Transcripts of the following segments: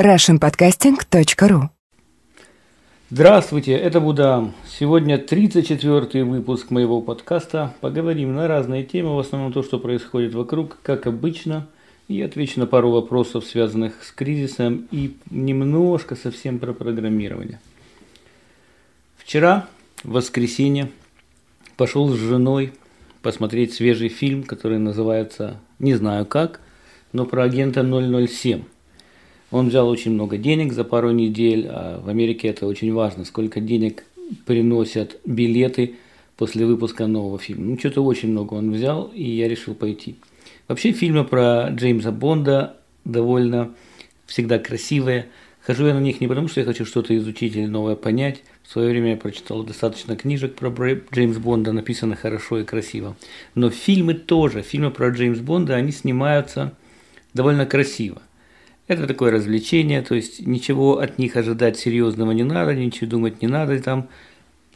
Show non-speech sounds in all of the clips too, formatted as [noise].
russianpodcasting.ru Здравствуйте, это Будам. Сегодня 34-й выпуск моего подкаста. Поговорим на разные темы, в основном то, что происходит вокруг, как обычно. И отвечу на пару вопросов, связанных с кризисом и немножко совсем про программирование. Вчера, в воскресенье, пошел с женой посмотреть свежий фильм, который называется «Не знаю как», но про агента 007. Он взял очень много денег за пару недель, а в Америке это очень важно, сколько денег приносят билеты после выпуска нового фильма. Ну, что-то очень много он взял, и я решил пойти. Вообще фильмы про Джеймса Бонда довольно всегда красивые. Хожу я на них не потому, что я хочу что-то изучить или новое понять. В свое время я прочитал достаточно книжек про Джеймса Бонда, написано хорошо и красиво. Но фильмы тоже, фильмы про Джеймса Бонда, они снимаются довольно красиво. Это такое развлечение, то есть ничего от них ожидать серьезного не надо, ничего думать не надо, там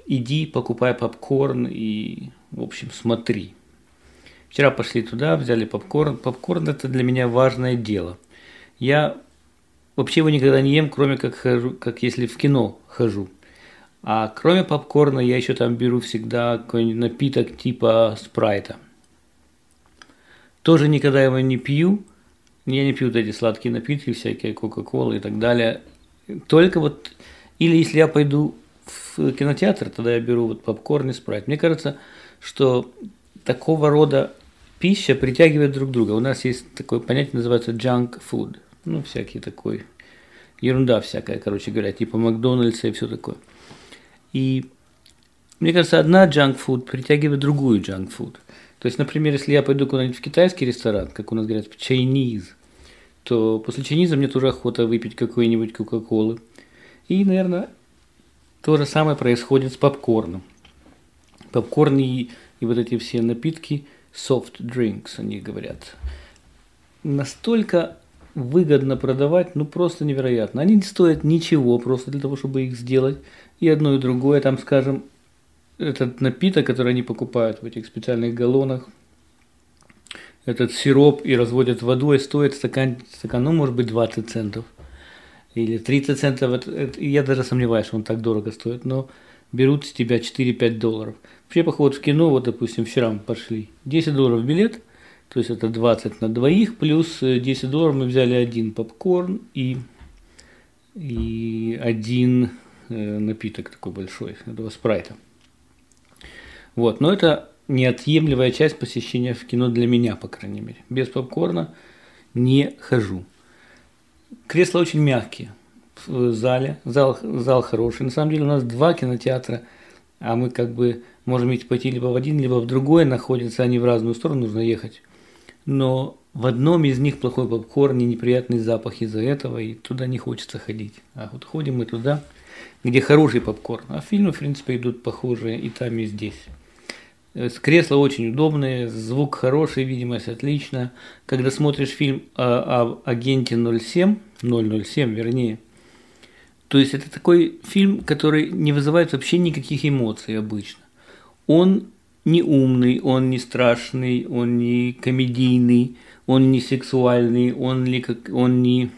иди, покупай попкорн и, в общем, смотри. Вчера пошли туда, взяли попкорн. Попкорн – это для меня важное дело. Я вообще его никогда не ем, кроме как, хожу, как если в кино хожу. А кроме попкорна я еще там беру всегда какой-нибудь напиток типа спрайта. Тоже никогда его не пью. Я не пью вот эти сладкие напитки, всякие кока-колы и так далее. Только вот, или если я пойду в кинотеатр, тогда я беру вот попкорн и спрайт. Мне кажется, что такого рода пища притягивает друг друга. У нас есть такое понятие, называется junk food. Ну, всякий такой, ерунда всякая, короче говоря, типа Макдональдса и все такое. И мне кажется, одна junk food притягивает другую junk food. То есть, например, если я пойду куда-нибудь в китайский ресторан, как у нас говорят, в Chinese, то после Chinese мне тоже охота выпить какой-нибудь Кока-Колы. И, наверное, то же самое происходит с попкорном. Попкорн и, и вот эти все напитки – soft drinks, они говорят. Настолько выгодно продавать, ну просто невероятно. Они не стоят ничего просто для того, чтобы их сделать. И одно, и другое, там, скажем, этот напиток, который они покупают в этих специальных галлонах, этот сироп и разводят водой, стоит стакан, стакан ну, может быть, 20 центов. Или 30 центов. Это, это, я даже сомневаюсь, что он так дорого стоит, но берут с тебя 4-5 долларов. Вообще поход в кино, вот, допустим, вчера мы пошли, 10 долларов билет, то есть это 20 на двоих, плюс 10 э, долларов мы взяли один попкорн и, и один э, напиток такой большой, этого спрайта. Вот, но это неотъемлемая часть посещения в кино для меня, по крайней мере. Без попкорна не хожу. Кресла очень мягкие в зале, зал, зал хороший. На самом деле у нас два кинотеатра, а мы как бы можем идти пойти либо в один, либо в другой, находятся они в разную сторону, нужно ехать. Но в одном из них плохой попкорн и неприятный запах из-за этого, и туда не хочется ходить. А вот ходим мы туда, где хороший попкорн. А фильмы, в принципе, идут похожие и там, и здесь. Э, кресла очень удобные, звук хороший, видимость отличная. Когда смотришь фильм о, о агенте 07, 007, вернее, то есть это такой фильм, который не вызывает вообще никаких эмоций обычно. Он не умный, он не страшный, он не комедийный, он не сексуальный, он не как он не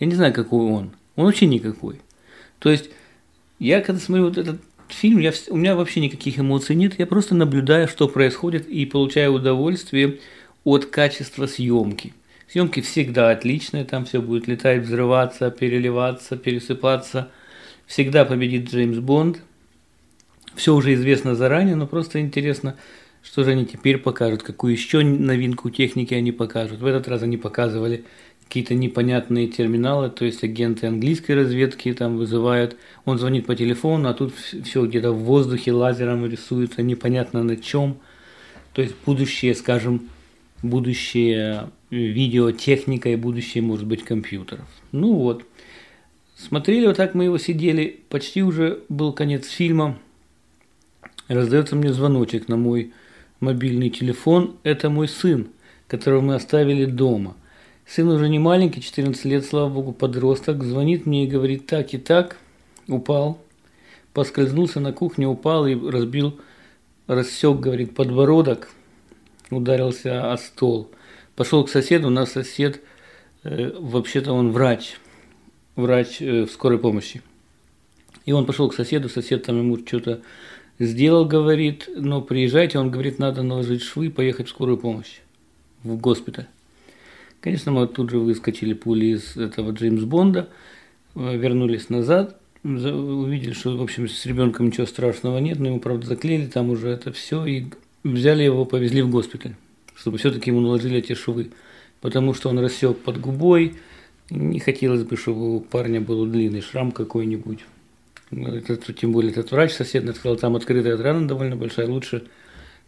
я не знаю какой он, он вообще никакой. То есть я когда смотрю вот этот фильм, я, у меня вообще никаких эмоций нет, я просто наблюдаю, что происходит и получаю удовольствие от качества съемки. Съемки всегда отличные, там все будет летать, взрываться, переливаться, пересыпаться. Всегда победит Джеймс Бонд – все уже известно заранее, но просто интересно, что же они теперь покажут, какую еще новинку техники они покажут. В этот раз они показывали какие-то непонятные терминалы, то есть агенты английской разведки там вызывают, он звонит по телефону, а тут все где-то в воздухе лазером рисуется, непонятно на чем. То есть будущее, скажем, будущее видеотехника и будущее, может быть, компьютеров. Ну вот. Смотрели вот так мы его сидели, почти уже был конец фильма, раздается мне звоночек на мой мобильный телефон. Это мой сын, которого мы оставили дома. Сын уже не маленький, 14 лет, слава богу, подросток. Звонит мне и говорит так и так. Упал. Поскользнулся на кухне, упал и разбил, рассек, говорит, подбородок. Ударился о стол. Пошел к соседу, у нас сосед, э, вообще-то он врач. врач в скорой помощи. И он пошел к соседу, сосед там ему что-то сделал, говорит, но приезжайте, он говорит, надо наложить швы, поехать в скорую помощь, в госпиталь. Конечно, мы тут же выскочили пули из этого Джеймс Бонда, вернулись назад, увидели, что, в общем, с ребенком ничего страшного нет, но ему, правда, заклеили там уже это все, и взяли его, повезли в госпиталь, чтобы все-таки ему наложили эти швы, потому что он рассек под губой, не хотелось бы, чтобы у парня был длинный шрам какой-нибудь. Этот, тем более этот врач соседний сказал, там открытая рана довольно большая, лучше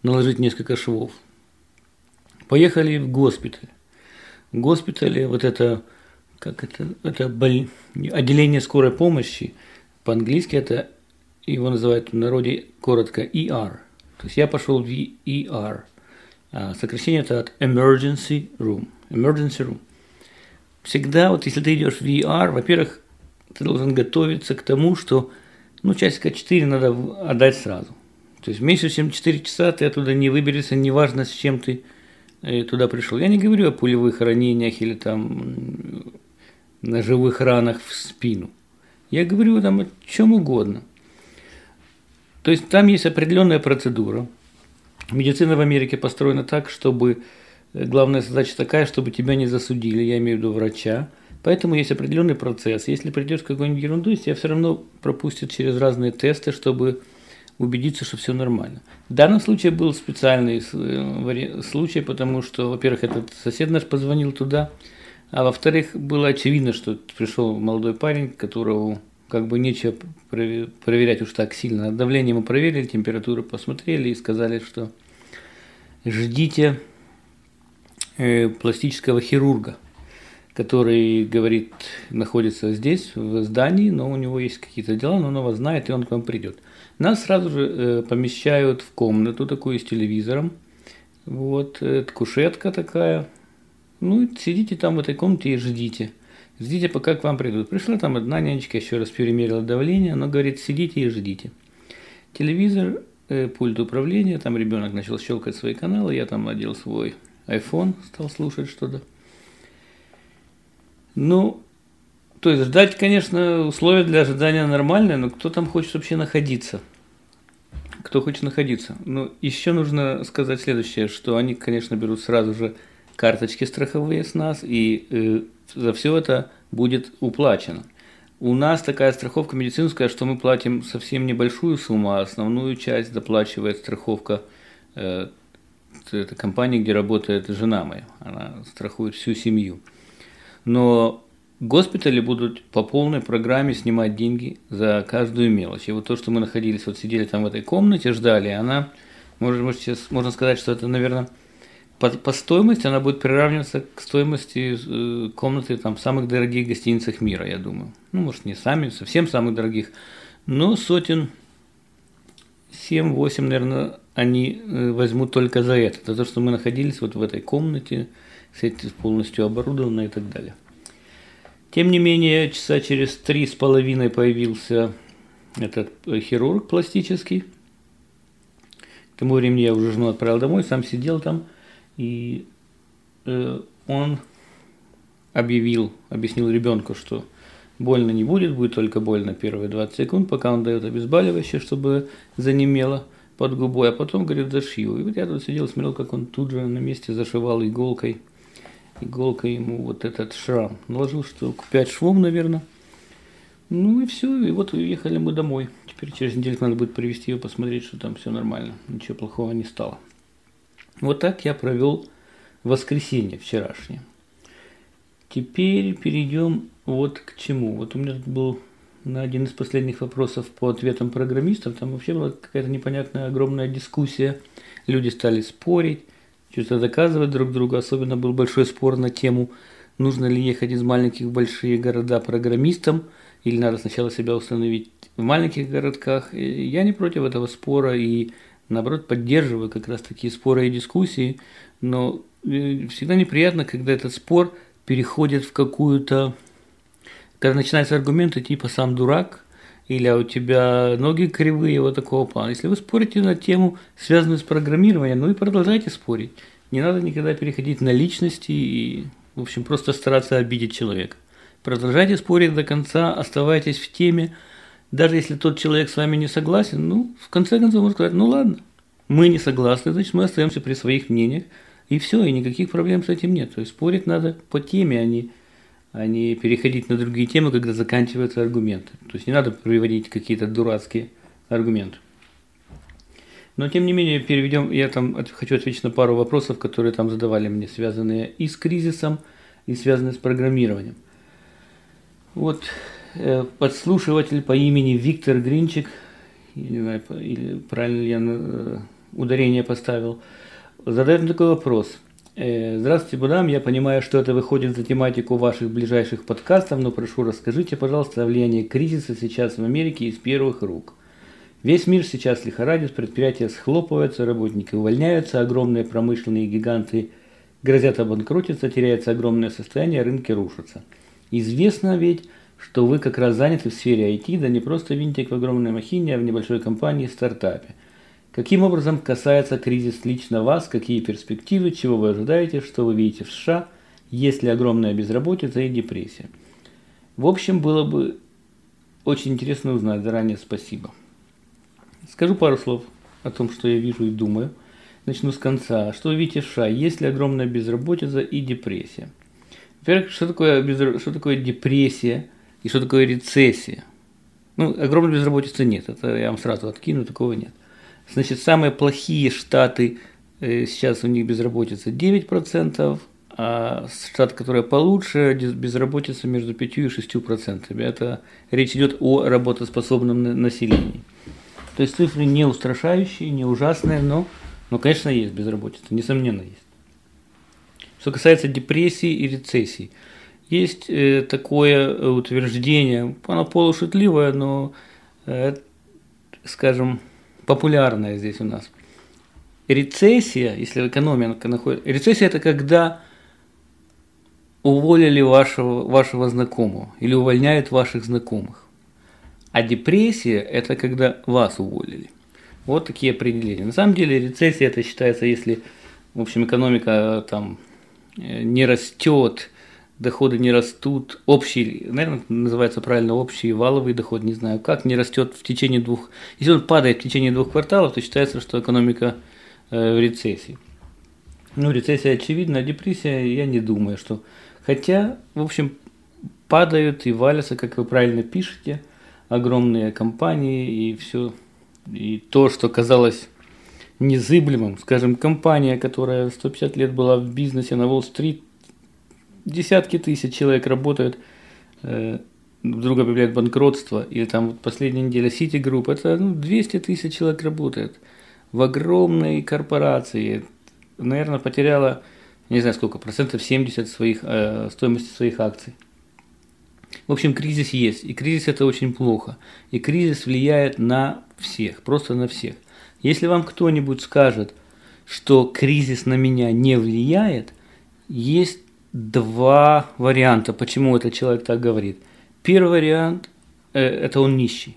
наложить несколько швов. Поехали в госпиталь. Госпитале вот это, как это, это боль... отделение скорой помощи, по-английски это, его называют в народе коротко ER. То есть я пошел в ER. Сокращение это от Emergency Room. Emergency Room. Всегда, вот если ты идешь в ER, во-первых, ты должен готовиться к тому, что ну, часика 4 надо отдать сразу. То есть меньше, чем 4 часа ты оттуда не выберешься, неважно, с чем ты туда пришел. Я не говорю о пулевых ранениях или там ножевых ранах в спину. Я говорю там о чем угодно. То есть там есть определенная процедура. Медицина в Америке построена так, чтобы э, главная задача такая, чтобы тебя не засудили, я имею в виду врача, Поэтому есть определенный процесс. Если придешь какой-нибудь ерунду, тебя все равно пропустят через разные тесты, чтобы убедиться, что все нормально. В данном случае был специальный э, случай, потому что, во-первых, этот сосед наш позвонил туда, а во-вторых, было очевидно, что пришел молодой парень, которого как бы нечего проверять уж так сильно. Давление мы проверили, температуру посмотрели и сказали, что ждите э, пластического хирурга который, говорит, находится здесь, в здании, но у него есть какие-то дела, но он его знает, и он к вам придет. Нас сразу же э, помещают в комнату такую с телевизором. Вот, это кушетка такая. Ну, сидите там в этой комнате и ждите. Ждите, пока к вам придут. Пришла там одна нянечка, еще раз перемерила давление, но говорит, сидите и ждите. Телевизор, э, пульт управления, там ребенок начал щелкать свои каналы, я там надел свой iPhone, стал слушать что-то. Ну, то есть ждать, конечно, условия для ожидания нормальные, но кто там хочет вообще находиться? Кто хочет находиться? Ну, еще нужно сказать следующее, что они, конечно, берут сразу же карточки страховые с нас, и э, за все это будет уплачено. У нас такая страховка медицинская, что мы платим совсем небольшую сумму, а основную часть доплачивает страховка э, это компании, где работает жена моя. Она страхует всю семью но госпитали будут по полной программе снимать деньги за каждую мелочь. И вот то, что мы находились, вот сидели там в этой комнате, ждали, она, может, может сейчас можно сказать, что это, наверное, по, по стоимости она будет приравниваться к стоимости э, комнаты там, в самых дорогих гостиницах мира, я думаю. Ну, может, не сами, совсем самых дорогих, но сотен 7-8, наверное, они э, возьмут только за это. За то, что мы находились вот в этой комнате, сеть полностью оборудована и так далее. Тем не менее, часа через три с половиной появился этот хирург пластический. К тому времени я уже жену отправил домой, сам сидел там, и э, он объявил, объяснил ребенку, что больно не будет, будет только больно первые 20 секунд, пока он дает обезболивающее, чтобы занемело под губой, а потом, говорит, зашью. И вот я тут сидел, смотрел, как он тут же на месте зашивал иголкой – иголкой ему вот этот шрам. Наложил штук 5 швов, наверное. Ну и все, и вот уехали мы домой. Теперь через неделю надо будет привезти ее, посмотреть, что там все нормально. Ничего плохого не стало. Вот так я провел воскресенье вчерашнее. Теперь перейдем вот к чему. Вот у меня тут был на один из последних вопросов по ответам программистов. Там вообще была какая-то непонятная огромная дискуссия. Люди стали спорить что-то доказывать друг другу. Особенно был большой спор на тему, нужно ли ехать из маленьких в большие города программистом, или надо сначала себя установить в маленьких городках. Я не против этого спора и наоборот поддерживаю как раз такие споры и дискуссии, но э, всегда неприятно, когда этот спор переходит в какую-то, когда начинаются аргументы типа «сам дурак», или а у тебя ноги кривые, вот такого плана. Если вы спорите на тему, связанную с программированием, ну и продолжайте спорить. Не надо никогда переходить на личности и, в общем, просто стараться обидеть человека. Продолжайте спорить до конца, оставайтесь в теме. Даже если тот человек с вами не согласен, ну, в конце концов, он сказать, ну ладно, мы не согласны, значит, мы остаемся при своих мнениях, и все, и никаких проблем с этим нет. То есть спорить надо по теме, а не, а не переходить на другие темы, когда заканчиваются аргументы. То есть не надо приводить какие-то дурацкие аргументы. Но тем не менее, переведем, я там хочу ответить на пару вопросов, которые там задавали мне, связанные и с кризисом, и связанные с программированием. Вот э, подслушиватель по имени Виктор Гринчик, не или правильно я э, ударение поставил, задает такой вопрос. Э, Здравствуйте, Будам, я понимаю, что это выходит за тематику ваших ближайших подкастов, но прошу, расскажите, пожалуйста, о влиянии кризиса сейчас в Америке из первых рук. Весь мир сейчас лихорадит, предприятия схлопываются, работники увольняются, огромные промышленные гиганты грозят обанкротиться, теряется огромное состояние, рынки рушатся. Известно ведь, что вы как раз заняты в сфере IT, да не просто винтик в огромной махине, а в небольшой компании, стартапе. Каким образом касается кризис лично вас, какие перспективы, чего вы ожидаете, что вы видите в США, есть ли огромная безработица и депрессия. В общем, было бы очень интересно узнать, заранее спасибо. Скажу пару слов о том, что я вижу и думаю. Начну с конца. Что вы видите в США? Есть ли огромная безработица и депрессия? Во-первых, что такое, безр... что такое депрессия и что такое рецессия? Ну, огромной безработицы нет, это я вам сразу откину, такого нет. Значит, самые плохие штаты, э, сейчас у них безработица 9%, а штат, который получше, безработица между 5 и 6%. Это речь идет о работоспособном населении. То есть цифры не устрашающие, не ужасные, но, но конечно, есть безработица, несомненно есть. Что касается депрессии и рецессии, есть э, такое утверждение, оно полушутливое, но, э, скажем, популярное здесь у нас. Рецессия, если экономика находится... Рецессия – это когда уволили вашего, вашего знакомого или увольняют ваших знакомых. А депрессия – это когда вас уволили. Вот такие определения. На самом деле рецессия это считается, если, в общем, экономика там э, не растет, доходы не растут, общий, наверное, называется правильно общий валовый доход, не знаю как, не растет в течение двух, если он падает в течение двух кварталов, то считается, что экономика э, в рецессии. Ну, рецессия очевидна, а депрессия я не думаю, что... Хотя, в общем, падают и валятся, как вы правильно пишете – огромные компании и все, и то, что казалось незыблемым, скажем, компания, которая 150 лет была в бизнесе на Уолл-стрит, десятки тысяч человек работают, э, вдруг объявляют банкротство, или там вот последняя неделя City Group, это ну, 200 тысяч человек работает в огромной корпорации, наверное, потеряла, не знаю сколько, процентов 70 своих, э, стоимости своих акций. В общем, кризис есть, и кризис это очень плохо. И кризис влияет на всех, просто на всех. Если вам кто-нибудь скажет, что кризис на меня не влияет, есть два варианта, почему этот человек так говорит. Первый вариант э, – это он нищий.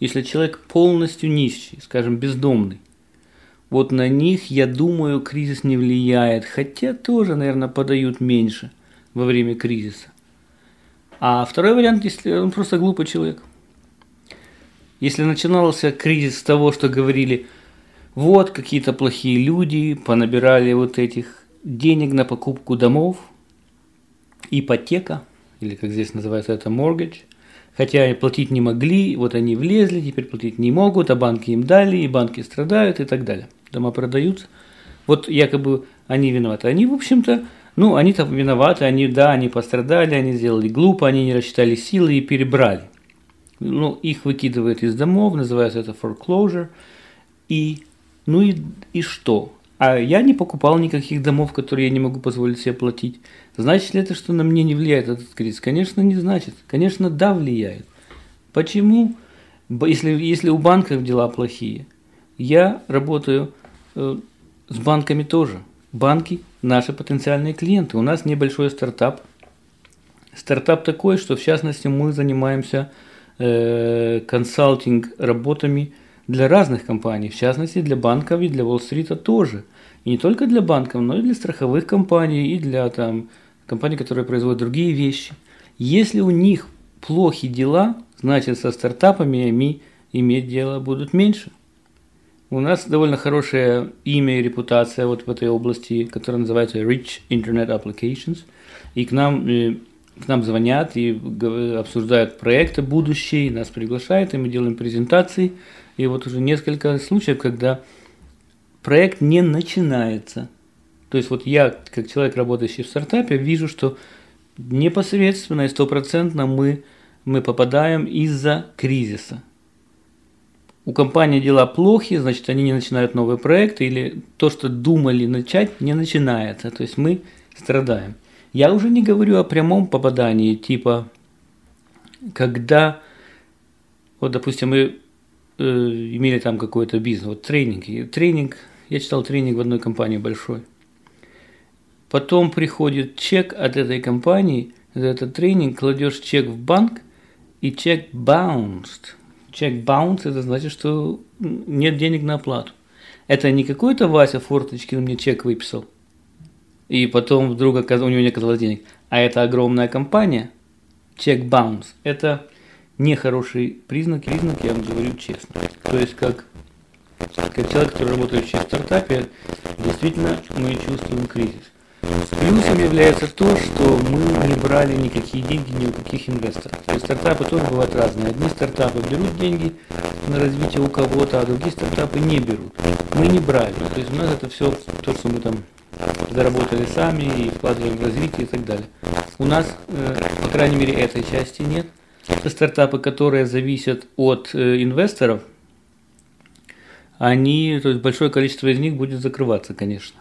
Если человек полностью нищий, скажем, бездомный, вот на них, я думаю, кризис не влияет, хотя тоже, наверное, подают меньше во время кризиса. А второй вариант, если он просто глупый человек. Если начинался кризис с того, что говорили, вот какие-то плохие люди понабирали вот этих денег на покупку домов, ипотека, или как здесь называется это mortgage, хотя платить не могли, вот они влезли, теперь платить не могут, а банки им дали, и банки страдают и так далее. Дома продаются. Вот якобы они виноваты. Они, в общем-то, ну, они там виноваты, они, да, они пострадали, они сделали глупо, они не рассчитали силы и перебрали. Ну, их выкидывают из домов, называется это foreclosure. И, ну и, и что? А я не покупал никаких домов, которые я не могу позволить себе платить. Значит ли это, что на мне не влияет этот кризис? Конечно, не значит. Конечно, да, влияет. Почему? Если, если у банков дела плохие, я работаю э, с банками тоже. Банки – наши потенциальные клиенты. У нас небольшой стартап. Стартап такой, что в частности мы занимаемся э, консалтинг работами для разных компаний, в частности для банков и для Уолл-стрита тоже. И не только для банков, но и для страховых компаний, и для там, компаний, которые производят другие вещи. Если у них плохи дела, значит со стартапами они иметь дело будут меньше. У нас довольно хорошее имя и репутация вот в этой области, которая называется Rich Internet Applications. И к нам, э, к нам звонят и обсуждают проекты будущие, нас приглашают, и мы делаем презентации. И вот уже несколько случаев, когда проект не начинается. То есть вот я, как человек, работающий в стартапе, вижу, что непосредственно и стопроцентно мы, мы попадаем из-за кризиса. У компании дела плохи, значит, они не начинают новые проекты, или то, что думали начать, не начинается. То есть мы страдаем. Я уже не говорю о прямом попадании, типа, когда, вот, допустим, мы э, имели там какой-то бизнес, вот тренинг. Тренинг, я читал тренинг в одной компании большой. Потом приходит чек от этой компании, за этот тренинг, кладешь чек в банк, и чек bounced. Чек bounce – это значит, что нет денег на оплату. Это не какой-то Вася Форточкин мне чек выписал, и потом вдруг у него не оказалось денег, а это огромная компания, чек bounce. Это нехороший признак, признак, я вам говорю честно. То есть, как, как человек, который работает в стартапе, действительно мы чувствуем кризис. Плюсом является то, что мы не брали никакие деньги ни у каких инвесторов. То есть стартапы тоже бывают разные. Одни стартапы берут деньги на развитие у кого-то, а другие стартапы не берут. Мы не брали. То есть у нас это все то, что мы там заработали сами и вкладываем в развитие и так далее. У нас, э, по крайней мере, этой части нет. Это стартапы, которые зависят от э, инвесторов, они, то есть большое количество из них будет закрываться, конечно.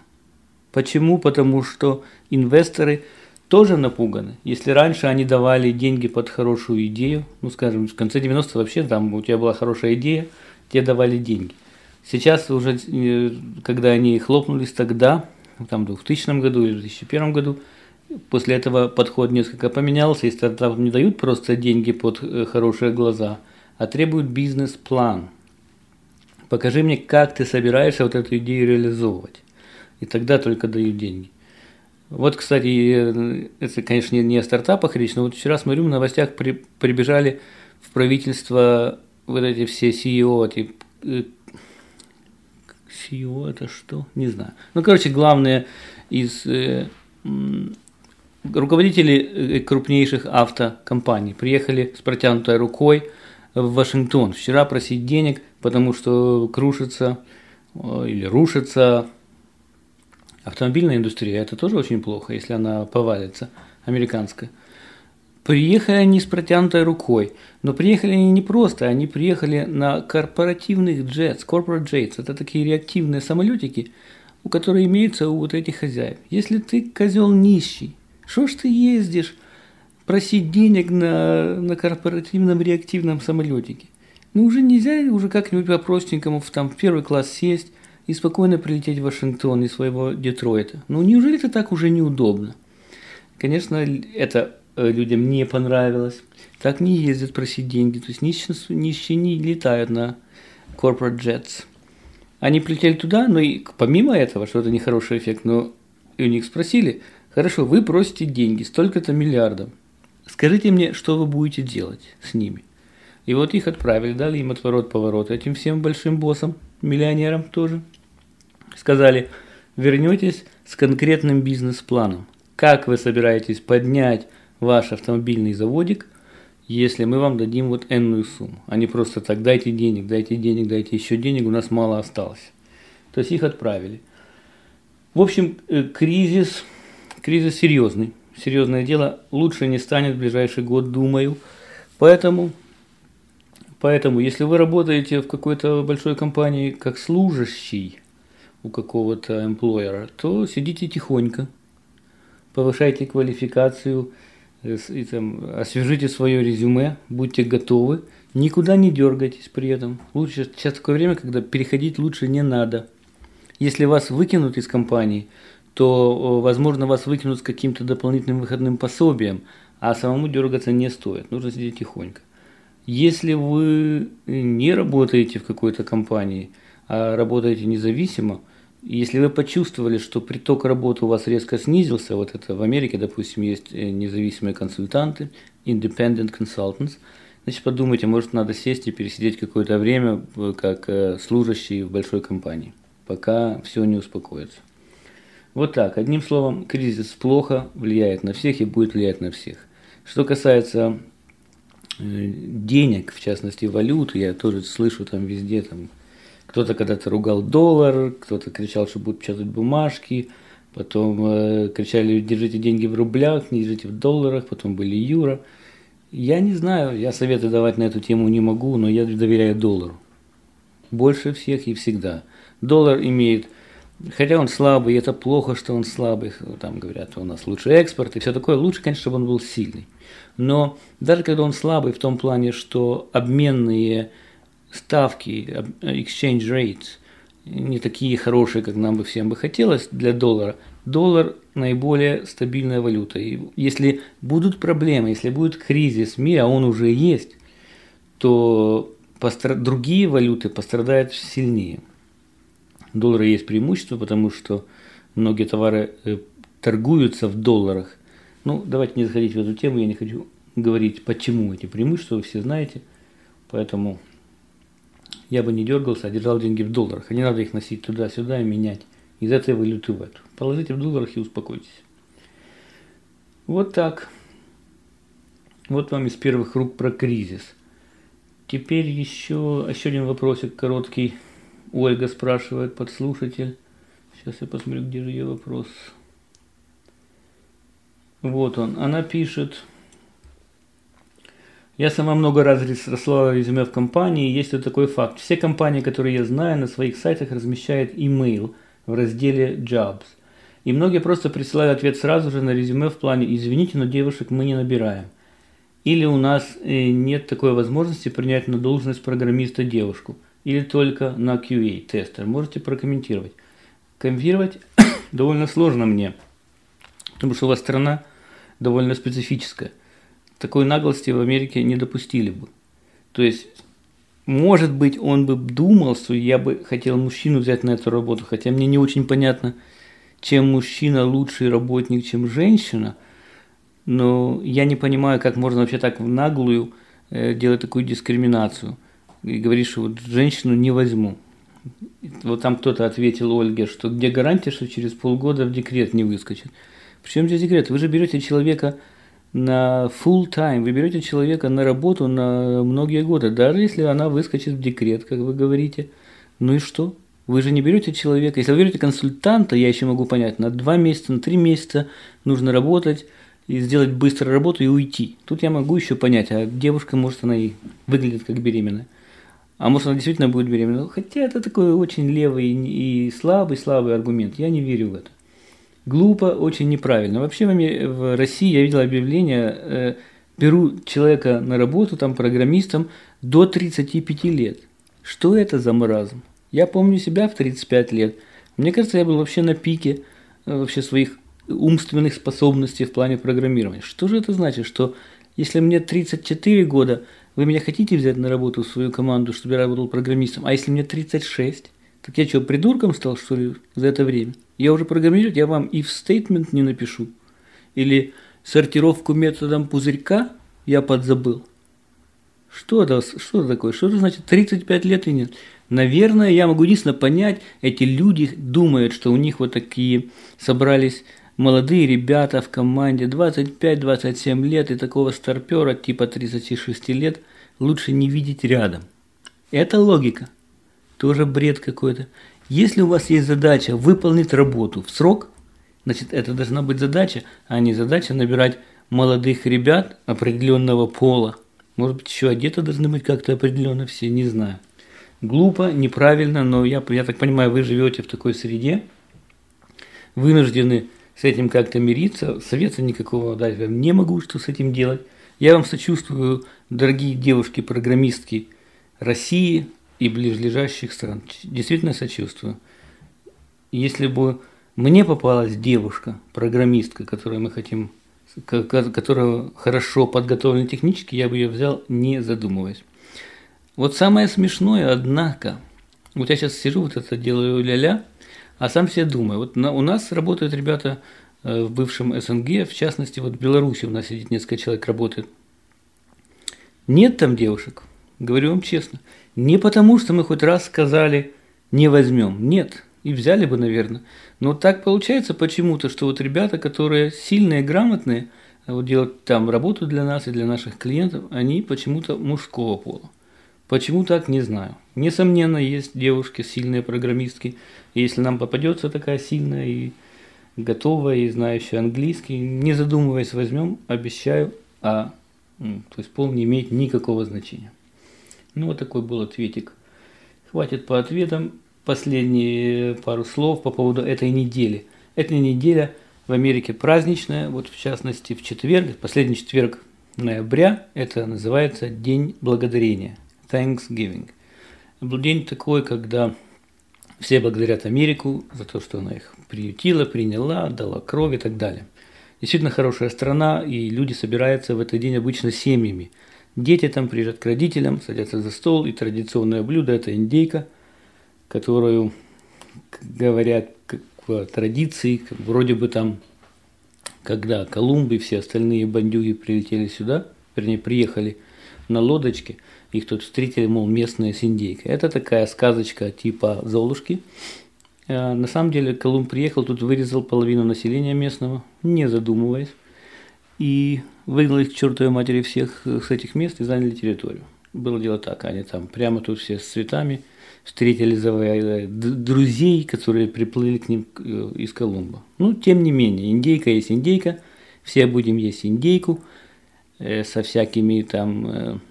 Почему? Потому что инвесторы тоже напуганы. Если раньше они давали деньги под хорошую идею, ну скажем, в конце 90-х вообще там у тебя была хорошая идея, тебе давали деньги. Сейчас уже, э, когда они хлопнулись тогда, там в 2000 году или в 2001 году, после этого подход несколько поменялся, и стартапам не дают просто деньги под э, хорошие глаза, а требуют бизнес-план. Покажи мне, как ты собираешься вот эту идею реализовывать и тогда только дают деньги. Вот, кстати, это, конечно, не о стартапах речь, но вот вчера смотрю, в новостях при, прибежали в правительство вот эти все CEO, эти э, CEO это что? Не знаю. Ну, короче, главные из э, руководители э, крупнейших автокомпаний приехали с протянутой рукой в Вашингтон вчера просить денег, потому что крушится или рушится Автомобильная индустрия – это тоже очень плохо, если она повалится, американская. Приехали они с протянутой рукой, но приехали они не просто, они приехали на корпоративных jets, corporate jets, это такие реактивные самолетики, у которых имеются у вот этих хозяев. Если ты козел нищий, что ж ты ездишь просить денег на, на корпоративном реактивном самолетике? Ну уже нельзя уже как-нибудь по-простенькому в, там, в первый класс сесть, и спокойно прилететь в Вашингтон из своего Детройта. Ну неужели это так уже неудобно? Конечно, это э, людям не понравилось. Так не ездят просить деньги. То есть нищие, нищие не летают на corporate jets. Они прилетели туда, но и помимо этого, что это нехороший эффект, но и у них спросили, хорошо, вы просите деньги, столько-то миллиардов. Скажите мне, что вы будете делать с ними? И вот их отправили, дали им отворот-поворот этим всем большим боссам, миллионерам тоже – сказали, вернетесь с конкретным бизнес-планом. Как вы собираетесь поднять ваш автомобильный заводик, если мы вам дадим вот энную сумму, а не просто так дайте денег, дайте денег, дайте еще денег, у нас мало осталось. То есть их отправили. В общем, э, кризис, кризис серьезный. Серьезное дело лучше не станет в ближайший год, думаю. Поэтому, поэтому если вы работаете в какой-то большой компании как служащий, у какого-то эмплойера, то сидите тихонько, повышайте квалификацию, э, и, там, освежите свое резюме, будьте готовы, никуда не дергайтесь при этом. Лучше сейчас такое время, когда переходить лучше не надо. Если вас выкинут из компании, то, возможно, вас выкинут с каким-то дополнительным выходным пособием, а самому дергаться не стоит, нужно сидеть тихонько. Если вы не работаете в какой-то компании, а работаете независимо – Если вы почувствовали, что приток работы у вас резко снизился, вот это в Америке, допустим, есть э, независимые консультанты, independent consultants, значит, подумайте, может, надо сесть и пересидеть какое-то время э, как э, служащий в большой компании, пока все не успокоится. Вот так, одним словом, кризис плохо влияет на всех и будет влиять на всех. Что касается денег, в частности валюты, я тоже слышу там везде, там кто-то когда-то ругал доллар, кто-то кричал, что будут печатать бумажки, потом э, кричали, держите деньги в рублях, не держите в долларах, потом были юро. Я не знаю, я советы давать на эту тему не могу, но я доверяю доллару. Больше всех и всегда. Доллар имеет, хотя он слабый, это плохо, что он слабый, там говорят, у нас лучше экспорт и все такое, лучше, конечно, чтобы он был сильный. Но даже когда он слабый в том плане, что обменные ставки, exchange rates, не такие хорошие, как нам бы всем бы хотелось для доллара, доллар наиболее стабильная валюта. И если будут проблемы, если будет кризис в мире, а он уже есть, то другие валюты пострадают сильнее. Доллара есть преимущество, потому что многие товары э, торгуются в долларах. Ну, давайте не заходить в эту тему, я не хочу говорить, почему эти преимущества, вы все знаете. Поэтому я бы не дергался, а держал деньги в долларах. А не надо их носить туда-сюда и менять из этой валюты в эту. Положите в долларах и успокойтесь. Вот так. Вот вам из первых рук про кризис. Теперь еще, еще один вопросик короткий. Ольга спрашивает, подслушатель. Сейчас я посмотрю, где же ее вопрос. Вот он. Она пишет, я сама много раз рассылала резюме в компании, есть вот такой факт. Все компании, которые я знаю, на своих сайтах размещают email в разделе Jobs. И многие просто присылают ответ сразу же на резюме в плане «Извините, но девушек мы не набираем». Или у нас э, нет такой возможности принять на должность программиста девушку. Или только на QA тестер. Можете прокомментировать. Комментировать [coughs] довольно сложно мне, потому что у вас страна довольно специфическая – такой наглости в Америке не допустили бы. То есть, может быть, он бы думал, что я бы хотел мужчину взять на эту работу, хотя мне не очень понятно, чем мужчина лучший работник, чем женщина, но я не понимаю, как можно вообще так в наглую э, делать такую дискриминацию и говорить, что вот женщину не возьму. Вот там кто-то ответил Ольге, что где гарантия, что через полгода в декрет не выскочит. Причем здесь декрет? Вы же берете человека на full time, вы берете человека на работу на многие годы, даже если она выскочит в декрет, как вы говорите. Ну и что? Вы же не берете человека, если вы берете консультанта, я еще могу понять, на два месяца, на три месяца нужно работать и сделать быстро работу и уйти. Тут я могу еще понять, а девушка, может, она и выглядит как беременная. А может, она действительно будет беременна. Хотя это такой очень левый и слабый-слабый аргумент. Я не верю в это глупо, очень неправильно. Вообще в России я видел объявление, э, беру человека на работу, там, программистом, до 35 лет. Что это за маразм? Я помню себя в 35 лет. Мне кажется, я был вообще на пике э, вообще своих умственных способностей в плане программирования. Что же это значит? Что если мне 34 года, вы меня хотите взять на работу в свою команду, чтобы я работал программистом, а если мне 36, так я что, придурком стал, что ли, за это время? Я уже программирую, я вам if statement не напишу. Или сортировку методом пузырька я подзабыл. Что это, что это такое? Что это значит 35 лет и нет? Наверное, я могу единственно понять, эти люди думают, что у них вот такие собрались молодые ребята в команде 25-27 лет и такого старпера типа 36 лет лучше не видеть рядом. Это логика. Тоже бред какой-то. Если у вас есть задача выполнить работу в срок, значит, это должна быть задача, а не задача набирать молодых ребят определенного пола. Может быть, еще одеты должны быть как-то определенно все, не знаю. Глупо, неправильно, но я, я так понимаю, вы живете в такой среде, вынуждены с этим как-то мириться, совета никакого дать вам не могу, что с этим делать. Я вам сочувствую, дорогие девушки-программистки России, и ближайших стран. Действительно сочувствую. Если бы мне попалась девушка, программистка, которую мы хотим, которая хорошо подготовлена технически, я бы ее взял, не задумываясь. Вот самое смешное, однако, вот я сейчас сижу, вот это делаю ля-ля, а сам себе думаю. Вот на, у нас работают ребята э, в бывшем СНГ, в частности, вот в Беларуси у нас сидит несколько человек работает. Нет там девушек, говорю вам честно. Не потому, что мы хоть раз сказали «не возьмем». Нет, и взяли бы, наверное. Но так получается почему-то, что вот ребята, которые сильные, грамотные, а вот делают там работу для нас и для наших клиентов, они почему-то мужского пола. Почему так, не знаю. Несомненно, есть девушки, сильные программистки. Если нам попадется такая сильная и готовая, и знающая английский, не задумываясь, возьмем, обещаю, а то есть пол не имеет никакого значения. Ну, вот такой был ответик. Хватит по ответам. Последние пару слов по поводу этой недели. Эта неделя в Америке праздничная, вот в частности в четверг, последний четверг ноября, это называется День Благодарения – Thanksgiving. День такой, когда все благодарят Америку за то, что она их приютила, приняла, дала кровь и так далее. Действительно хорошая страна, и люди собираются в этот день обычно семьями. Дети там приезжают к родителям, садятся за стол, и традиционное блюдо – это индейка, которую, говорят, как по традиции, как вроде бы там, когда Колумб и все остальные бандюги прилетели сюда, вернее, приехали на лодочке – их тут встретили, мол, местные с. Это такая сказочка типа Золушки. Э, на самом деле Колумб приехал, тут вырезал половину населения местного, не задумываясь, и выгнал их к чертовой матери всех с этих мест и заняли территорию. Было дело так, они там прямо тут все с цветами встретили завоевали друзей, которые приплыли к ним э, из Колумба. Ну, тем не менее, индейка есть индейка, все будем есть индейку э, со всякими там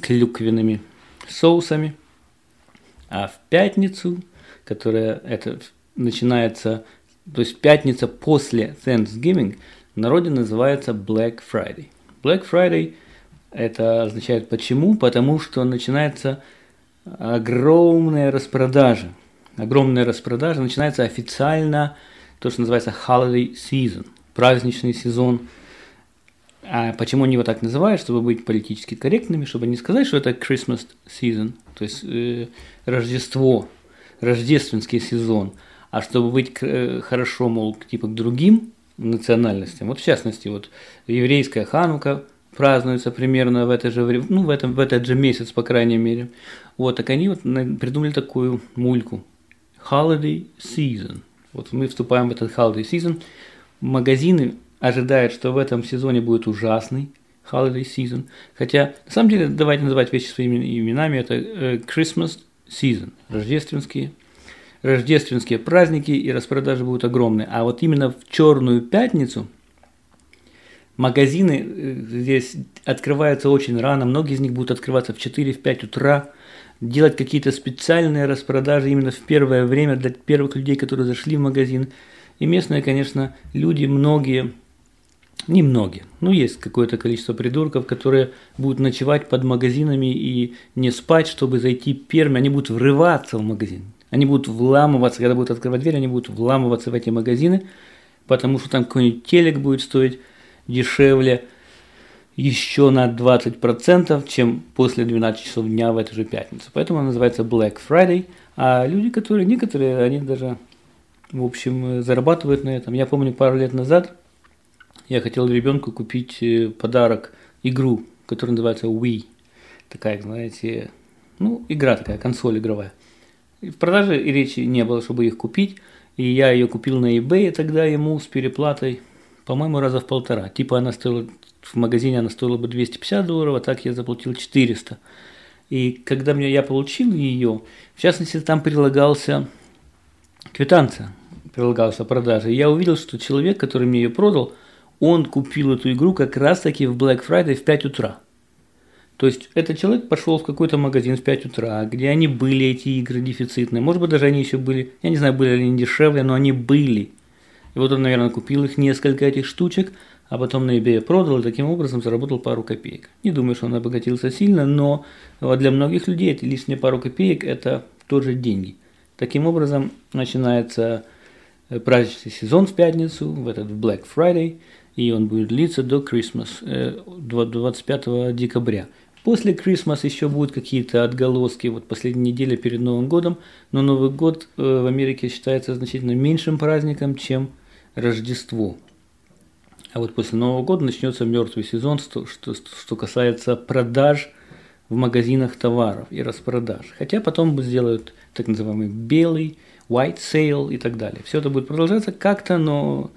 клюквенными соусами. А в пятницу, которая это начинается, то есть пятница после Thanksgiving, в народе называется Black Friday. Black Friday это означает почему? Потому что начинается огромная распродажа. Огромная распродажа начинается официально то, что называется holiday season, праздничный сезон – а почему они его так называют, чтобы быть политически корректными, чтобы не сказать, что это Christmas season, то есть э, Рождество, рождественский сезон, а чтобы быть э, хорошо, мол, типа к другим национальностям. Вот в частности, вот еврейская Ханука празднуется примерно в это же время, ну, в, этом, в этот же месяц, по крайней мере. Вот, так они вот придумали такую мульку. Holiday season. Вот мы вступаем в этот holiday season. Магазины ожидает, что в этом сезоне будет ужасный holiday season. Хотя, на самом деле, давайте называть вещи своими именами. Это э, Christmas season, рождественские, рождественские праздники и распродажи будут огромные. А вот именно в черную пятницу магазины э, здесь открываются очень рано. Многие из них будут открываться в 4-5 утра делать какие-то специальные распродажи именно в первое время для первых людей, которые зашли в магазин. И местные, конечно, люди, многие Немногие. Ну, есть какое-то количество придурков, которые будут ночевать под магазинами и не спать, чтобы зайти первыми. Они будут врываться в магазин. Они будут вламываться, когда будут открывать дверь, они будут вламываться в эти магазины, потому что там какой-нибудь телек будет стоить дешевле еще на 20%, чем после 12 часов дня в эту же пятницу. Поэтому она называется Black Friday. А люди, которые, некоторые, они даже, в общем, зарабатывают на этом. Я помню, пару лет назад я хотел ребенку купить э, подарок, игру, которая называется Wii. Такая, знаете, ну, игра такая, консоль игровая. И в продаже и речи не было, чтобы их купить. И я ее купил на eBay тогда ему с переплатой, по-моему, раза в полтора. Типа она стоила, в магазине она стоила бы 250 долларов, а так я заплатил 400. И когда мне, я получил ее, в частности, там прилагался квитанция, прилагался продажа. Я увидел, что человек, который мне ее продал, он купил эту игру как раз таки в Black Friday в 5 утра. То есть этот человек пошел в какой-то магазин в 5 утра, где они были, эти игры дефицитные. Может быть, даже они еще были, я не знаю, были ли они дешевле, но они были. И вот он, наверное, купил их несколько этих штучек, а потом на eBay продал и таким образом заработал пару копеек. Не думаю, что он обогатился сильно, но для многих людей эти лишние пару копеек – это тоже деньги. Таким образом, начинается э, праздничный сезон в пятницу, в этот Black Friday – и он будет длиться до Christmas, 25 э, декабря. После Christmas еще будут какие-то отголоски, вот последняя неделя перед Новым годом, но Новый год э, в Америке считается значительно меньшим праздником, чем Рождество. А вот после Нового года начнется мертвый сезон, что, что, что касается продаж в магазинах товаров и распродаж. Хотя потом сделают так называемый белый, white sale и так далее. Все это будет продолжаться как-то, но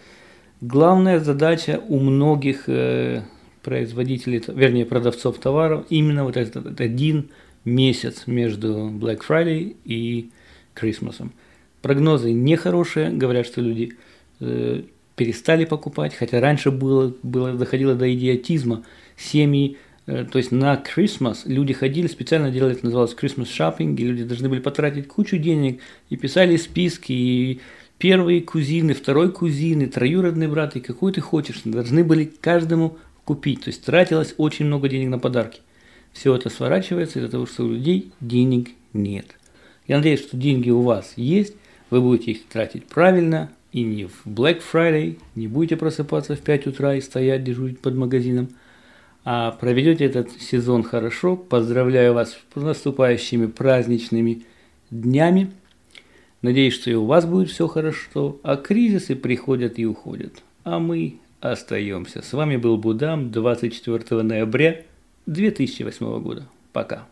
главная задача у многих э, производителей, вернее продавцов товаров, именно вот этот, один месяц между Black Friday и Крисмасом. Прогнозы нехорошие, говорят, что люди э, перестали покупать, хотя раньше было, было, доходило до идиотизма. Семьи, э, то есть на Christmas люди ходили, специально делали, это называлось Christmas shopping, и люди должны были потратить кучу денег и писали списки, и первые кузины, второй кузины, троюродный брат, и какой ты хочешь, должны были каждому купить. То есть тратилось очень много денег на подарки. Все это сворачивается из-за того, что у людей денег нет. Я надеюсь, что деньги у вас есть, вы будете их тратить правильно, и не в Black Friday, не будете просыпаться в 5 утра и стоять, дежурить под магазином, а проведете этот сезон хорошо. Поздравляю вас с наступающими праздничными днями. Надеюсь, что и у вас будет все хорошо, а кризисы приходят и уходят. А мы остаемся. С вами был Будам 24 ноября 2008 года. Пока.